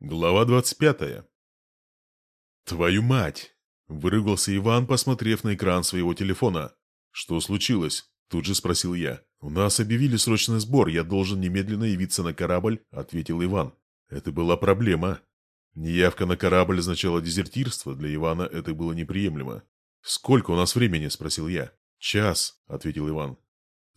Глава 25. «Твою мать!» – выругался Иван, посмотрев на экран своего телефона. «Что случилось?» – тут же спросил я. «У нас объявили срочный сбор, я должен немедленно явиться на корабль», – ответил Иван. «Это была проблема». Неявка на корабль означала дезертирство, для Ивана это было неприемлемо. «Сколько у нас времени?» – спросил я. «Час», – ответил Иван.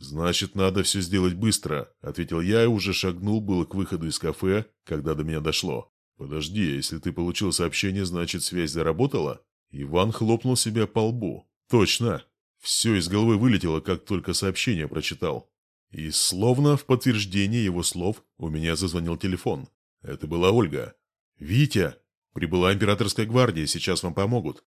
«Значит, надо все сделать быстро», — ответил я и уже шагнул было к выходу из кафе, когда до меня дошло. «Подожди, если ты получил сообщение, значит, связь заработала?» Иван хлопнул себя по лбу. «Точно! Все из головы вылетело, как только сообщение прочитал». И словно в подтверждение его слов у меня зазвонил телефон. Это была Ольга. «Витя! Прибыла императорская гвардия, сейчас вам помогут.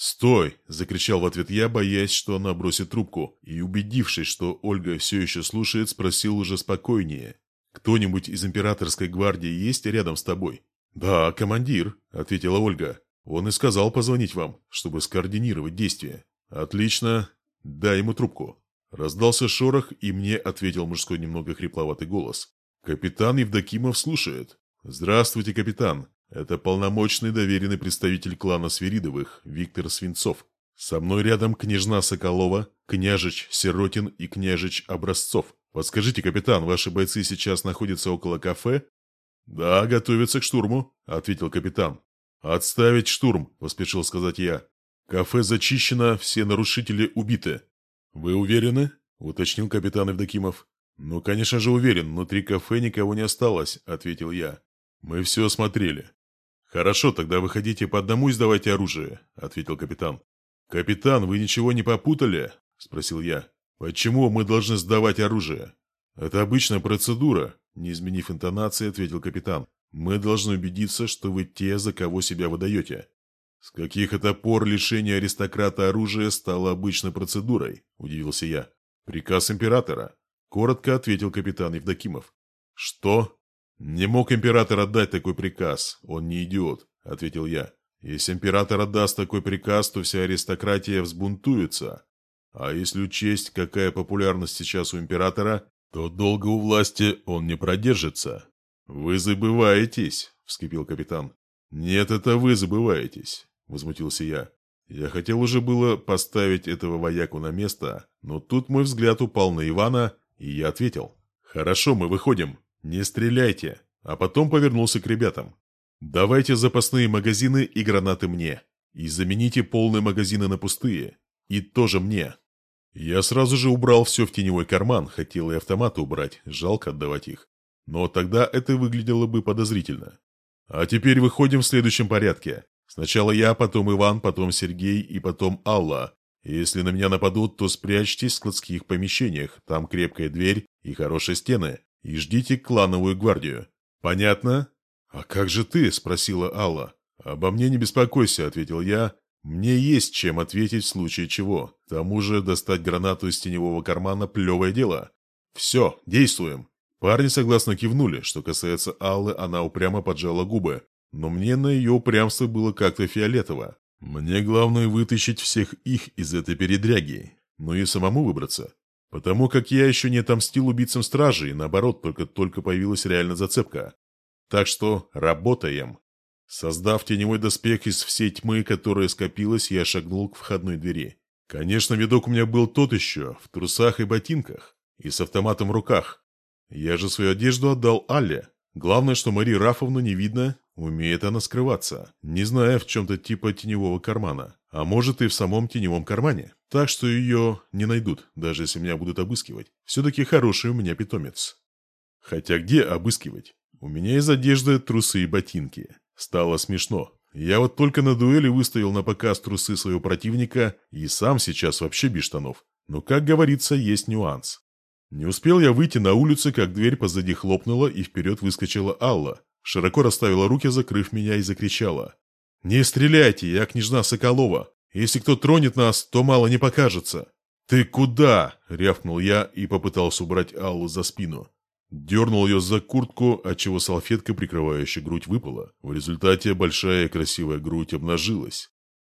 «Стой!» – закричал в ответ я, боясь, что она бросит трубку, и, убедившись, что Ольга все еще слушает, спросил уже спокойнее. «Кто-нибудь из императорской гвардии есть рядом с тобой?» «Да, командир», – ответила Ольга. «Он и сказал позвонить вам, чтобы скоординировать действия». «Отлично. Дай ему трубку». Раздался шорох, и мне ответил мужской немного хрипловатый голос. «Капитан Евдокимов слушает». «Здравствуйте, капитан. Это полномочный доверенный представитель клана Свиридовых, Виктор Свинцов. Со мной рядом княжна Соколова, княжич Сиротин и княжич Образцов. Подскажите, капитан, ваши бойцы сейчас находятся около кафе? Да, готовятся к штурму, ответил капитан. Отставить штурм, поспешил сказать я. Кафе зачищено, все нарушители убиты. Вы уверены? уточнил капитан Евдокимов. «Ну, конечно же, уверен, внутри кафе никого не осталось», — ответил я. «Мы все осмотрели. «Хорошо, тогда выходите по одному и сдавайте оружие», — ответил капитан. «Капитан, вы ничего не попутали?» — спросил я. «Почему мы должны сдавать оружие?» «Это обычная процедура», — не изменив интонации, ответил капитан. «Мы должны убедиться, что вы те, за кого себя выдаете». «С каких это пор лишение аристократа оружия стало обычной процедурой?» – удивился я. «Приказ императора», – коротко ответил капитан Евдокимов. «Что?» «Не мог император отдать такой приказ, он не идиот», — ответил я. «Если император отдаст такой приказ, то вся аристократия взбунтуется. А если учесть, какая популярность сейчас у императора, то долго у власти он не продержится». «Вы забываетесь», — вскипел капитан. «Нет, это вы забываетесь», — возмутился я. Я хотел уже было поставить этого вояку на место, но тут мой взгляд упал на Ивана, и я ответил. «Хорошо, мы выходим. «Не стреляйте!» А потом повернулся к ребятам. «Давайте запасные магазины и гранаты мне. И замените полные магазины на пустые. И тоже мне». Я сразу же убрал все в теневой карман, хотел и автоматы убрать, жалко отдавать их. Но тогда это выглядело бы подозрительно. А теперь выходим в следующем порядке. Сначала я, потом Иван, потом Сергей и потом Алла. Если на меня нападут, то спрячьтесь в складских помещениях, там крепкая дверь и хорошие стены и ждите клановую гвардию. Понятно? А как же ты? спросила Алла. Обо мне не беспокойся, ответил я. Мне есть чем ответить в случае чего. К тому же достать гранату из теневого кармана – плевое дело. Все, действуем. Парни согласно кивнули. Что касается Аллы, она упрямо поджала губы. Но мне на ее упрямство было как-то фиолетово. Мне главное вытащить всех их из этой передряги. Ну и самому выбраться. Потому как я еще не отомстил убийцам стражи, и наоборот, только-только появилась реальная зацепка. Так что работаем. Создав теневой доспех из всей тьмы, которая скопилась, я шагнул к входной двери. Конечно, видок у меня был тот еще, в трусах и ботинках, и с автоматом в руках. Я же свою одежду отдал Алле. Главное, что Марии Рафовну не видно, умеет она скрываться, не зная в чем-то типа теневого кармана. А может и в самом теневом кармане. Так что ее не найдут, даже если меня будут обыскивать. Все-таки хороший у меня питомец. Хотя где обыскивать? У меня из одежды трусы и ботинки. Стало смешно. Я вот только на дуэли выставил на показ трусы своего противника и сам сейчас вообще без штанов. Но, как говорится, есть нюанс. Не успел я выйти на улицу, как дверь позади хлопнула и вперед выскочила Алла. Широко расставила руки, закрыв меня, и закричала. «Не стреляйте, я княжна Соколова. Если кто тронет нас, то мало не покажется». «Ты куда?» — рявкнул я и попытался убрать Аллу за спину. Дернул ее за куртку, отчего салфетка, прикрывающая грудь, выпала. В результате большая и красивая грудь обнажилась.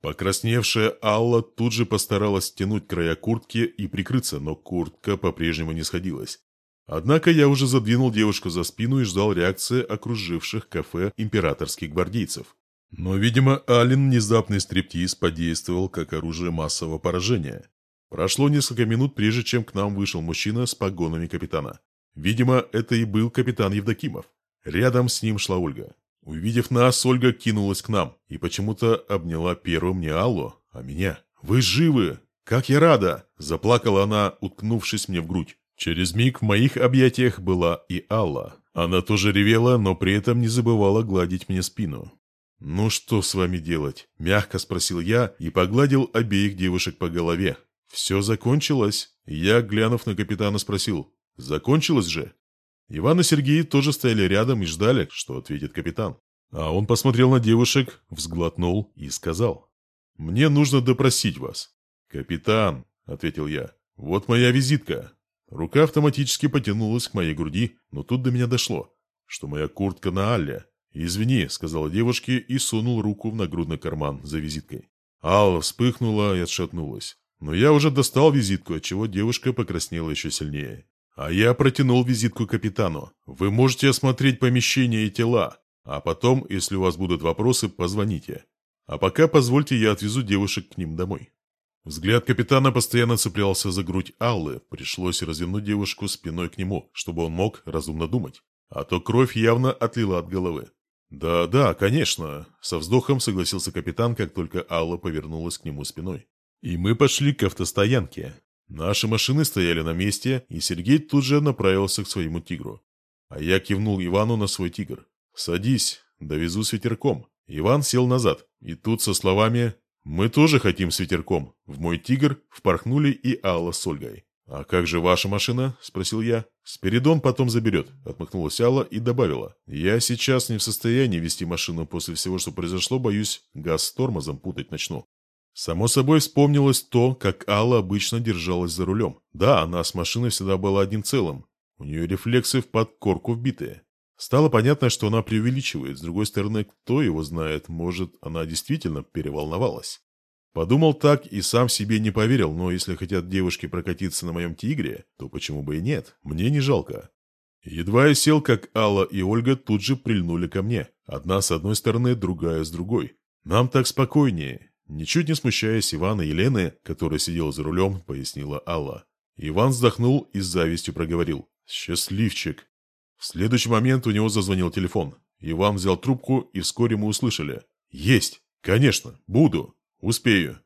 Покрасневшая Алла тут же постаралась стянуть края куртки и прикрыться, но куртка по-прежнему не сходилась. Однако я уже задвинул девушку за спину и ждал реакции окруживших кафе императорских гвардейцев. Но, видимо, Ален внезапный стриптиз подействовал как оружие массового поражения. Прошло несколько минут, прежде чем к нам вышел мужчина с погонами капитана. Видимо, это и был капитан Евдокимов. Рядом с ним шла Ольга. Увидев нас, Ольга кинулась к нам и почему-то обняла первым не Аллу, а меня. «Вы живы! Как я рада!» – заплакала она, уткнувшись мне в грудь. Через миг в моих объятиях была и Алла. Она тоже ревела, но при этом не забывала гладить мне спину. «Ну что с вами делать?» – мягко спросил я и погладил обеих девушек по голове. «Все закончилось?» Я, глянув на капитана, спросил. «Закончилось же?» Иван и Сергей тоже стояли рядом и ждали, что ответит капитан. А он посмотрел на девушек, взглотнул и сказал. «Мне нужно допросить вас». «Капитан», — ответил я, — «вот моя визитка». Рука автоматически потянулась к моей груди, но тут до меня дошло, что моя куртка на Алле. «Извини», — сказала девушке и сунул руку в нагрудный карман за визиткой. Алла вспыхнула и отшатнулась. Но я уже достал визитку, отчего девушка покраснела еще сильнее. А я протянул визитку капитану. Вы можете осмотреть помещение и тела, а потом, если у вас будут вопросы, позвоните. А пока позвольте я отвезу девушек к ним домой. Взгляд капитана постоянно цеплялся за грудь Аллы, пришлось развернуть девушку спиной к нему, чтобы он мог разумно думать. А то кровь явно отлила от головы. «Да, да, конечно», — со вздохом согласился капитан, как только Алла повернулась к нему спиной. И мы пошли к автостоянке. Наши машины стояли на месте, и Сергей тут же направился к своему тигру. А я кивнул Ивану на свой тигр. «Садись, довезу с ветерком». Иван сел назад, и тут со словами «Мы тоже хотим с ветерком». В мой тигр впорхнули и Алла с Ольгой. «А как же ваша машина?» – спросил я. «Спиридон потом заберет», – отмахнулась Алла и добавила. «Я сейчас не в состоянии вести машину после всего, что произошло, боюсь, газ с тормозом путать начну». Само собой вспомнилось то, как Алла обычно держалась за рулем. Да, она с машиной всегда была одним целым. У нее рефлексы в подкорку вбитые. Стало понятно, что она преувеличивает. С другой стороны, кто его знает, может, она действительно переволновалась. Подумал так и сам себе не поверил, но если хотят девушки прокатиться на моем тигре, то почему бы и нет? Мне не жалко. Едва я сел, как Алла и Ольга тут же прильнули ко мне. Одна с одной стороны, другая с другой. Нам так спокойнее. Ничуть не смущаясь Ивана и Лены, которая сидела за рулем, пояснила Алла. Иван вздохнул и с завистью проговорил. «Счастливчик!» В следующий момент у него зазвонил телефон. Иван взял трубку, и вскоре мы услышали. «Есть! Конечно! Буду! Успею!»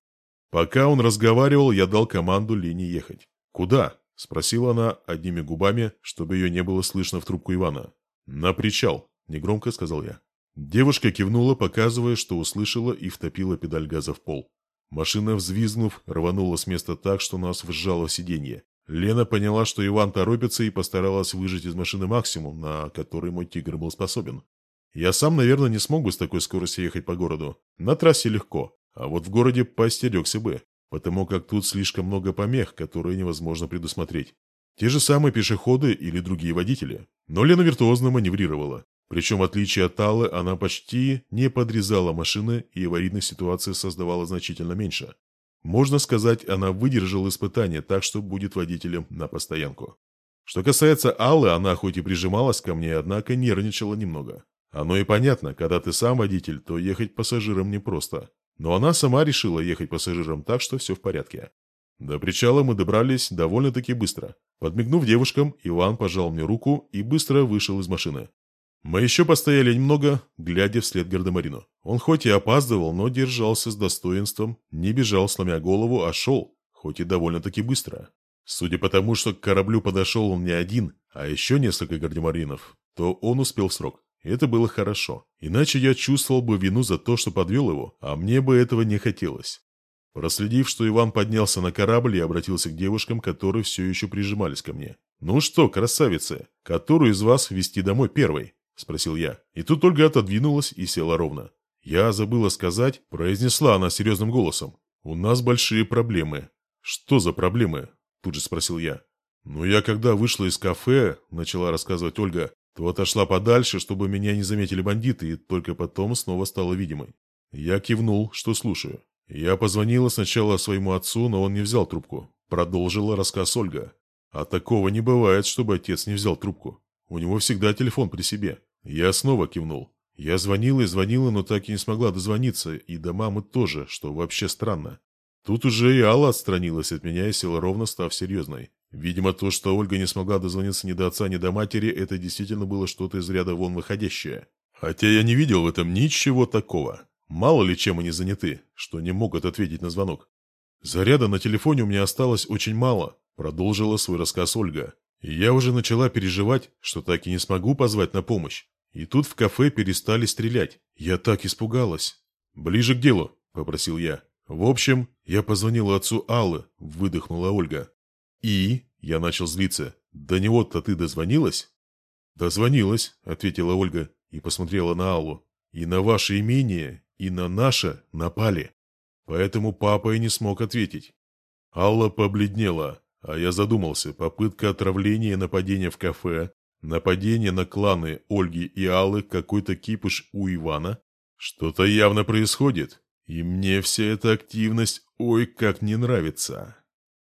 Пока он разговаривал, я дал команду Лене ехать. «Куда?» – спросила она одними губами, чтобы ее не было слышно в трубку Ивана. «На причал», – негромко сказал я. Девушка кивнула, показывая, что услышала, и втопила педаль газа в пол. Машина, взвизгнув, рванула с места так, что нас вжало в сиденье. Лена поняла, что Иван торопится, и постаралась выжать из машины максимум, на который мой тигр был способен. Я сам, наверное, не смог бы с такой скоростью ехать по городу. На трассе легко, а вот в городе постерегся бы, потому как тут слишком много помех, которые невозможно предусмотреть. Те же самые пешеходы или другие водители. Но Лена виртуозно маневрировала. Причем, в отличие от Таллы, она почти не подрезала машины и аварийных ситуаций создавала значительно меньше. Можно сказать, она выдержала испытание так, что будет водителем на постоянку. Что касается Аллы, она хоть и прижималась ко мне, однако нервничала немного. Оно и понятно, когда ты сам водитель, то ехать пассажиром непросто. Но она сама решила ехать пассажиром так, что все в порядке. До причала мы добрались довольно-таки быстро. Подмигнув девушкам, Иван пожал мне руку и быстро вышел из машины. Мы еще постояли немного, глядя вслед Гардемарину. Он хоть и опаздывал, но держался с достоинством, не бежал, сломя голову, а шел, хоть и довольно-таки быстро. Судя по тому, что к кораблю подошел он не один, а еще несколько гардемаринов, то он успел срок. Это было хорошо. Иначе я чувствовал бы вину за то, что подвел его, а мне бы этого не хотелось. Проследив, что Иван поднялся на корабль, я обратился к девушкам, которые все еще прижимались ко мне. «Ну что, красавицы, которую из вас вести домой первой?» – спросил я. И тут Ольга отодвинулась и села ровно. «Я забыла сказать», – произнесла она серьезным голосом. «У нас большие проблемы». «Что за проблемы?» – тут же спросил я. «Ну, я когда вышла из кафе», – начала рассказывать Ольга, то отошла подальше, чтобы меня не заметили бандиты, и только потом снова стала видимой. Я кивнул, что слушаю. Я позвонила сначала своему отцу, но он не взял трубку. Продолжила рассказ Ольга. А такого не бывает, чтобы отец не взял трубку. У него всегда телефон при себе. Я снова кивнул. Я звонила и звонила, но так и не смогла дозвониться, и до мамы тоже, что вообще странно. Тут уже и Алла отстранилась от меня и села ровно, став серьезной. Видимо, то, что Ольга не смогла дозвониться ни до отца, ни до матери, это действительно было что-то из ряда вон выходящее. Хотя я не видел в этом ничего такого. Мало ли чем они заняты, что не могут ответить на звонок. Заряда на телефоне у меня осталось очень мало, продолжила свой рассказ Ольга. И я уже начала переживать, что так и не смогу позвать на помощь. И тут в кафе перестали стрелять. Я так испугалась. «Ближе к делу», — попросил я. «В общем, я позвонила отцу Аллы», — выдохнула Ольга. «И?» — я начал злиться. «До него-то ты дозвонилась?» «Дозвонилась», — ответила Ольга и посмотрела на Аллу. «И на ваше имение, и на наше напали. Поэтому папа и не смог ответить». Алла побледнела, а я задумался. Попытка отравления и нападения в кафе, нападение на кланы Ольги и Аллы, какой-то кипыш у Ивана. Что-то явно происходит, и мне вся эта активность ой как не нравится.